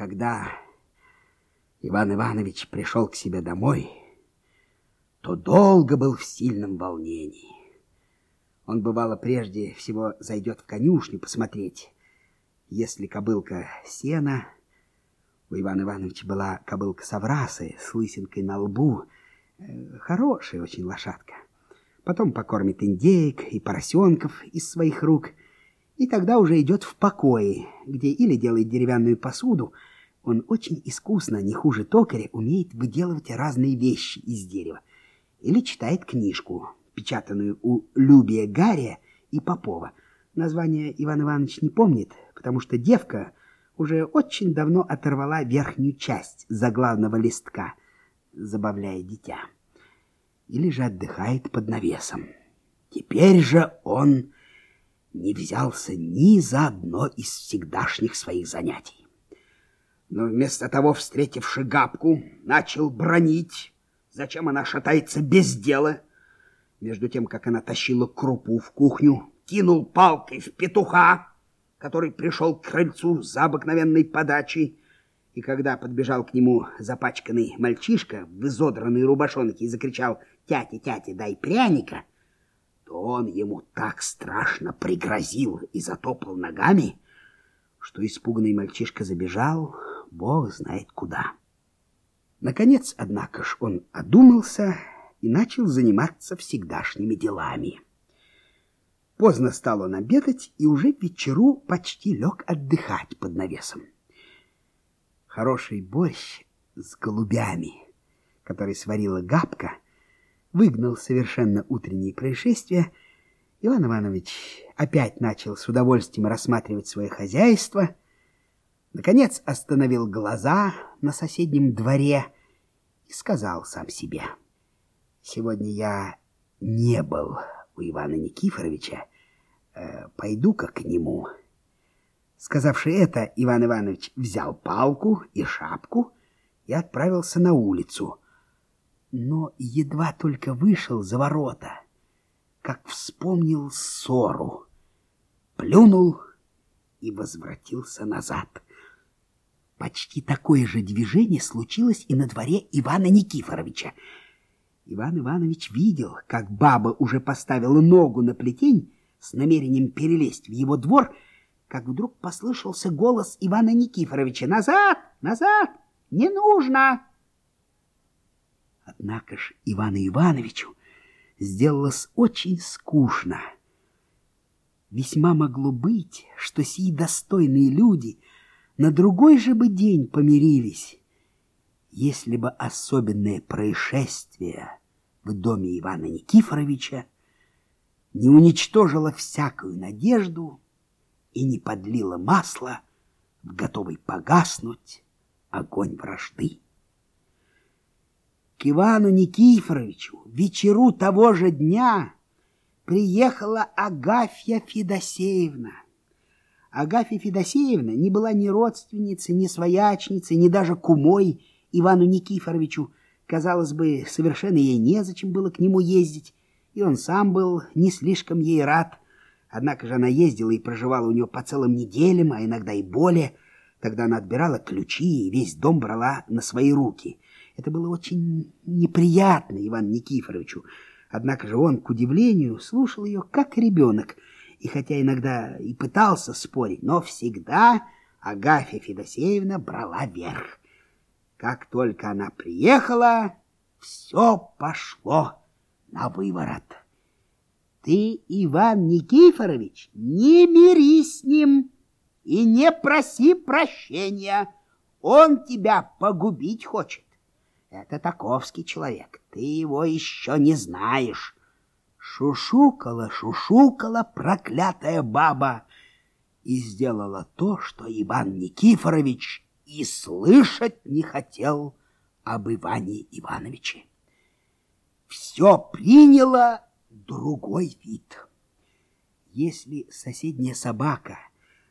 Когда Иван Иванович пришел к себе домой, то долго был в сильном волнении. Он, бывало, прежде всего зайдет в конюшню посмотреть, если кобылка сена. У Ивана Ивановича была кобылка Саврасы с лысинкой на лбу, э, хорошая очень лошадка. Потом покормит индеек и поросенков из своих рук, и тогда уже идет в покое, где или делает деревянную посуду, он очень искусно, не хуже токаря, умеет выделывать разные вещи из дерева. Или читает книжку, печатанную у Любия Гария и Попова. Название Иван Иванович не помнит, потому что девка уже очень давно оторвала верхнюю часть заглавного листка, забавляя дитя. Или же отдыхает под навесом. Теперь же он не взялся ни за одно из всегдашних своих занятий но вместо того, встретивши Габку, начал бронить, зачем она шатается без дела. Между тем, как она тащила крупу в кухню, кинул палкой в петуха, который пришел к крыльцу за обыкновенной подачей, и когда подбежал к нему запачканный мальчишка в изодранной рубашонке и закричал «Тятя, тятя, дай пряника!», то он ему так страшно пригрозил и затопал ногами, что испуганный мальчишка забежал, бог знает куда. Наконец, однако ж, он одумался и начал заниматься всегдашними делами. Поздно стал он обедать, и уже вечеру почти лег отдыхать под навесом. Хороший борщ с голубями, который сварила Габка, выгнал совершенно утренние происшествия. Иван Иванович опять начал с удовольствием рассматривать свое хозяйство — Наконец остановил глаза на соседнем дворе и сказал сам себе. «Сегодня я не был у Ивана Никифоровича. Э, Пойду-ка к нему». Сказавши это, Иван Иванович взял палку и шапку и отправился на улицу. Но едва только вышел за ворота, как вспомнил ссору, плюнул и возвратился назад — Почти такое же движение случилось и на дворе Ивана Никифоровича. Иван Иванович видел, как баба уже поставила ногу на плетень с намерением перелезть в его двор, как вдруг послышался голос Ивана Никифоровича «Назад! Назад! Не нужно!» Однако ж Ивану Ивановичу сделалось очень скучно. Весьма могло быть, что сии достойные люди — на другой же бы день помирились, если бы особенное происшествие в доме Ивана Никифоровича не уничтожило всякую надежду и не подлило масла в готовый погаснуть огонь вражды. К Ивану Никифоровичу вечеру того же дня приехала Агафья Федосеевна. Агафья Федосеевна не была ни родственницей, ни своячницей, ни даже кумой Ивану Никифоровичу. Казалось бы, совершенно ей незачем было к нему ездить, и он сам был не слишком ей рад. Однако же она ездила и проживала у него по целым неделям, а иногда и более. Тогда она отбирала ключи и весь дом брала на свои руки. Это было очень неприятно Ивану Никифоровичу. Однако же он, к удивлению, слушал ее как ребенок — и хотя иногда и пытался спорить, но всегда Агафья Федосеевна брала верх. Как только она приехала, все пошло на выворот. Ты, Иван Никифорович, не мирись с ним и не проси прощения. Он тебя погубить хочет. Это таковский человек, ты его еще не знаешь. Шушукала, шушукала проклятая баба и сделала то, что Иван Никифорович и слышать не хотел об Иване Ивановиче. Все приняло другой вид. Если соседняя собака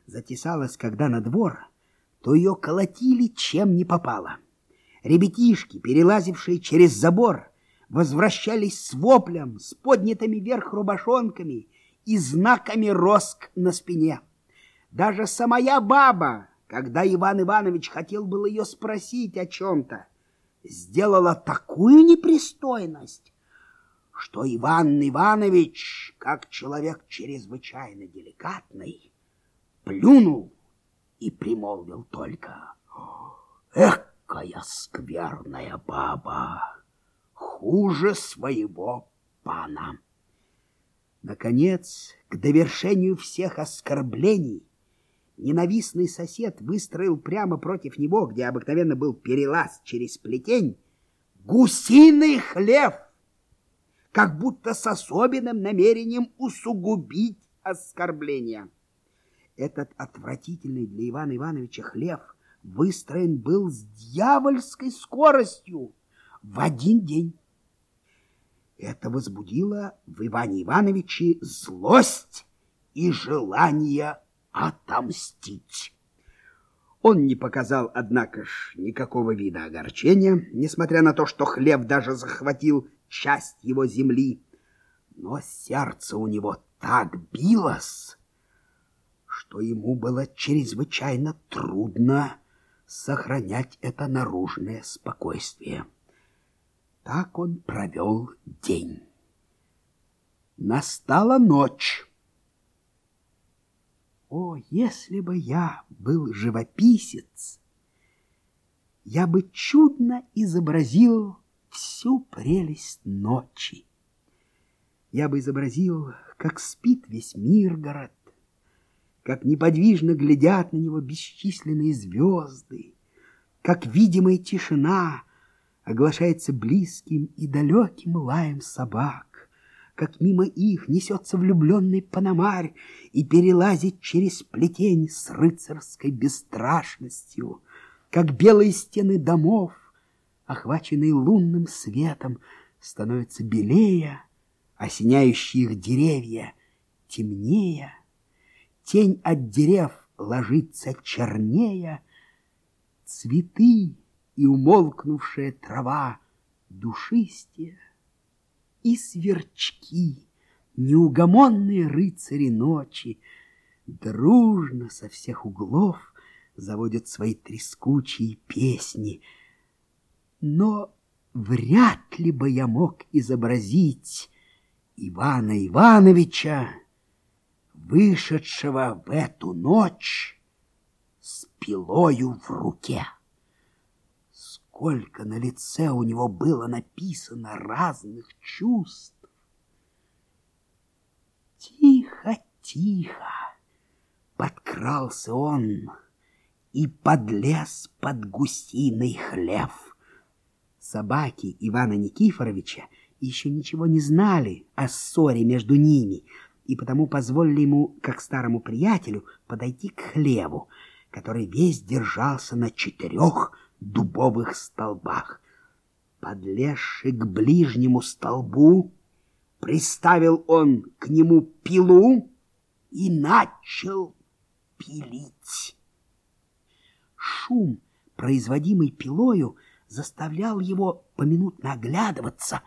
затесалась когда на двор, то ее колотили чем не попало. Ребятишки, перелазившие через забор, возвращались с воплем, с поднятыми вверх рубашонками и знаками роск на спине. Даже самая баба, когда Иван Иванович хотел было ее спросить о чем-то, сделала такую непристойность, что Иван Иванович, как человек чрезвычайно деликатный, плюнул и примолвил только «Экая скверная баба, хуже своего пана». Наконец, к довершению всех оскорблений, ненавистный сосед выстроил прямо против него, где обыкновенно был перелаз через плетень, гусиный хлев, как будто с особенным намерением усугубить оскорбление. Этот отвратительный для Ивана Ивановича хлев выстроен был с дьявольской скоростью в один день. Это возбудило в Иване Ивановиче злость и желание отомстить. Он не показал, однако ж, никакого вида огорчения, несмотря на то, что хлеб даже захватил часть его земли. Но сердце у него так билось, что ему было чрезвычайно трудно сохранять это наружное спокойствие. Так он провел день. Настала ночь. О, если бы я был живописец, я бы чудно изобразил всю прелесть ночи. Я бы изобразил, как спит весь Миргород, как неподвижно глядят на него бесчисленные звезды, как видимая тишина оглашается близким и далеким лаем собак. Как мимо их несется влюбленный панамарь и перелазит через плетень с рыцарской бесстрашностью, как белые стены домов, охваченные лунным светом, становятся белее, осеняющие их деревья темнее, тень от дерев ложится чернее, цветы и умолкнувшая трава душистее и сверчки, неугомонные рыцари ночи, дружно со всех углов заводят свои трескучие песни. Но вряд ли бы я мог изобразить Ивана Ивановича, вышедшего в эту ночь с пилою в руке сколько на лице у него было написано разных чувств. Тихо, тихо подкрался он и подлез под гусиный хлев. Собаки Ивана Никифоровича еще ничего не знали о ссоре между ними, и потому позволили ему, как старому приятелю, подойти к хлеву, который весь держался на четырех дубовых столбах. Подлезший к ближнему столбу, приставил он к нему пилу и начал пилить. Шум, производимый пилою, заставлял его поминутно оглядываться,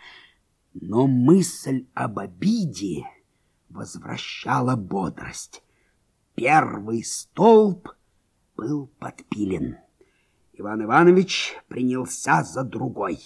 но мысль об обиде возвращала бодрость. Первый столб был подпилен. Иван Иванович принялся за другой.